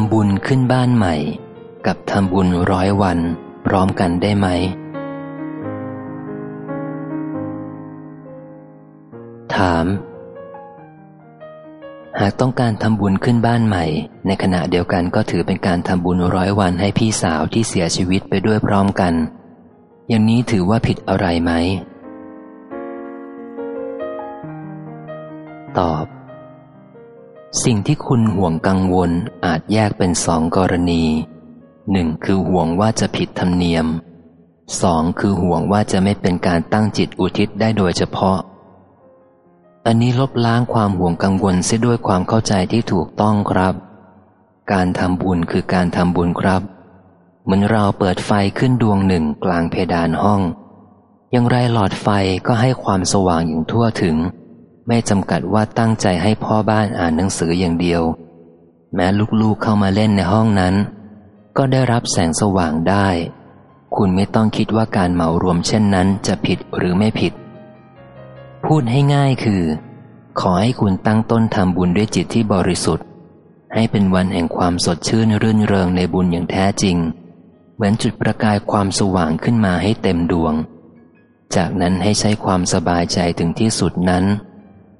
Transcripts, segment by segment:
ำบุญขึ้นบ้านใหม่ กับทำบุญร้อยวัน พร้อมกันได้ไหม ถาม หากต้องการทำบุญขึ้นบ้านใหม่ ในขณะเดียวกันก็ถือเป็นการทำบุญร้อยวันให้พี่สาวที่เสียชีวิตไปด้วยพร้อมกัน อย่างนี้ถือว่าผิดอะไรไหม ตอบ สิ่งที่คุณห่วงกังวลอาจแยกเป็นสองกรณีหนึ่งคือห่วงว่าจะผิดธรรมเนียมสองคือห่วงว่าจะไม่เป็นการตั้งจิตอุทิศได้โดยเฉพาะ อันนี้ลบล้างความห่วงกังวลเสียด้วยความเข้าใจที่ถูกต้องครับ การทำบุญคือการทำบุญครับเหมือนเราเปิดไฟขึ้นดวงหนึ่งกลางเพดานห้อง อย่างไรหลอดไฟก็ให้ความสว่างอย่างทั่วถึง ไม่จำกัดว่าตั้งใจให้พ่อบ้านอ่านหนังสืออย่างเดียว แม้ลูกๆเข้ามาเล่นในห้องนั้น ก็ได้รับแสงสว่างได้ คุณไม่ต้องคิดว่าการเหมารวมเช่นนั้นจะผิดหรือไม่ผิด พูดให้ง่ายคือ ขอให้คุณตั้งต้นทำบุญด้วยจิตที่บริสุทธิ์ ให้เป็นวันแห่งความสดชื่นรื่นเริงในบุญอย่างแท้จริง เหมือนจุดประกายความสว่างขึ้นมาให้เต็มดวง จากนั้นให้ใช้ความสบายใจถึงที่สุดนั้น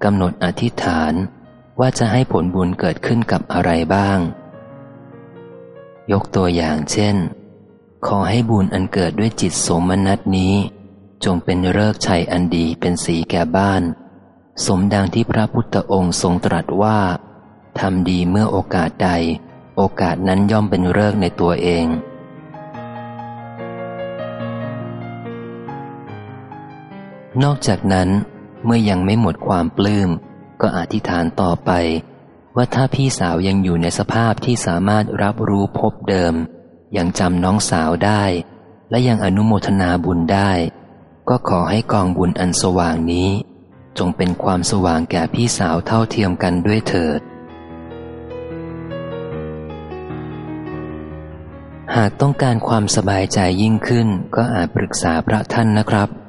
กำหนดอธิษฐานว่าจะให้ผลบุญเกิดขึ้นกับอะไรบ้าง ยกตัวอย่างเช่น ขอให้บุญอันเกิดด้วยจิตสมนัตนี้ จงเป็นเลิกชัยอันดีเป็นสีแก่บ้าน สมดังที่พระพุทธองค์ทรงตรัสว่าทำดีเมื่อโอกาสใด โอกาสนั้นย่อมเป็นเลิกในตัวเอง นอกจากนั้น เมื่อยังไม่หมดความปลื้ม ก็อธิษฐานต่อไป ว่าถ้าพี่สาวยังอยู่ในสภาพที่สามารถรับรู้พบเดิม ยังจำน้องสาวได้ และยังอนุโมทนาบุญได้ ก็ขอให้กองบุญอันสว่างนี้ จงเป็นความสว่างแก่พี่สาวเท่าเทียมกันด้วยเถิด หากต้องการความสบายใจยิ่งขึ้นก็อาจปรึกษาพระท่านนะครับ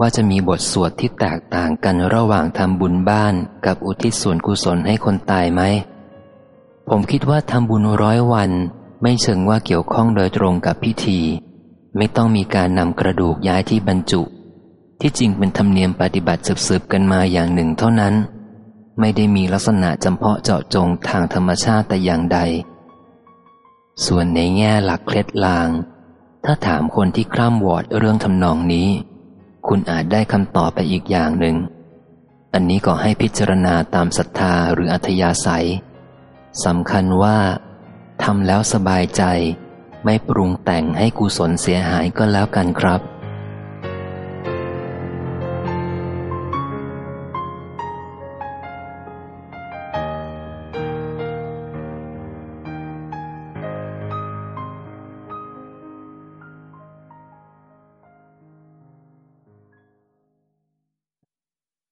ว่าจะมีบทสวดที่แตกต่างกันระหว่างทำบุญบ้านกับอุทิศส่วนกุศลให้คนตายไหม ผมคิดว่าทำบุญร้อยวัน ไม่เชิงว่าเกี่ยวข้องโดยตรงกับพิธี ไม่ต้องมีการนำกระดูกย้ายที่บรรจุ ที่จริงเป็นธรรมเนียมปฏิบัติสืบๆกันมาอย่างหนึ่งเท่านั้น ไม่ได้มีลักษณะจำเพาะเจาะจงทางธรรมชาติแต่อย่างใด ส่วนในแง่หลักเคล็ดลาง ถ้าถามคนที่คร่ำวอดเรื่องทำนองนี้ คุณอาจได้คำตอบไปอีกอย่างหนึ่ง อันนี้ก็ให้พิจารณาตามศรัทธาหรืออัธยาศัยสำคัญว่าทำแล้วสบายใจ ไม่ปรุงแต่งให้กุศลเสียหายก็แล้วกันครับ